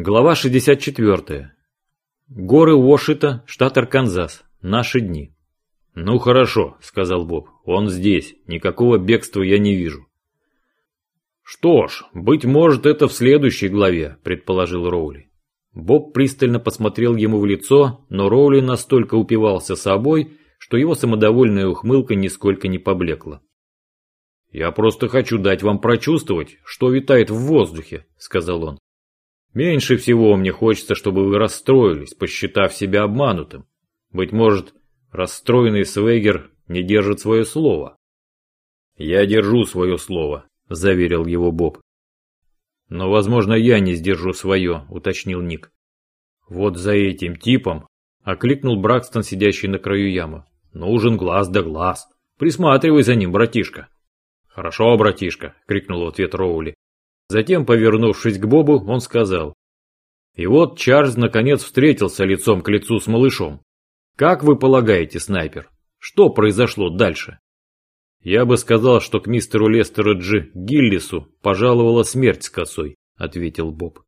Глава 64. Горы Уошита, штат Арканзас. Наши дни. «Ну хорошо», — сказал Боб. «Он здесь. Никакого бегства я не вижу». «Что ж, быть может, это в следующей главе», — предположил Роули. Боб пристально посмотрел ему в лицо, но Роули настолько упивался собой, что его самодовольная ухмылка нисколько не поблекла. «Я просто хочу дать вам прочувствовать, что витает в воздухе», — сказал он. «Меньше всего мне хочется, чтобы вы расстроились, посчитав себя обманутым. Быть может, расстроенный Свегер не держит свое слово». «Я держу свое слово», — заверил его Боб. «Но, возможно, я не сдержу свое», — уточнил Ник. «Вот за этим типом», — окликнул Бракстон, сидящий на краю ямы. «Нужен глаз да глаз. Присматривай за ним, братишка». «Хорошо, братишка!» — крикнул в ответ Роули. Затем, повернувшись к Бобу, он сказал. И вот Чарльз наконец встретился лицом к лицу с малышом. «Как вы полагаете, снайпер, что произошло дальше?» «Я бы сказал, что к мистеру Лестеру Джи Гиллису пожаловала смерть с косой», — ответил Боб.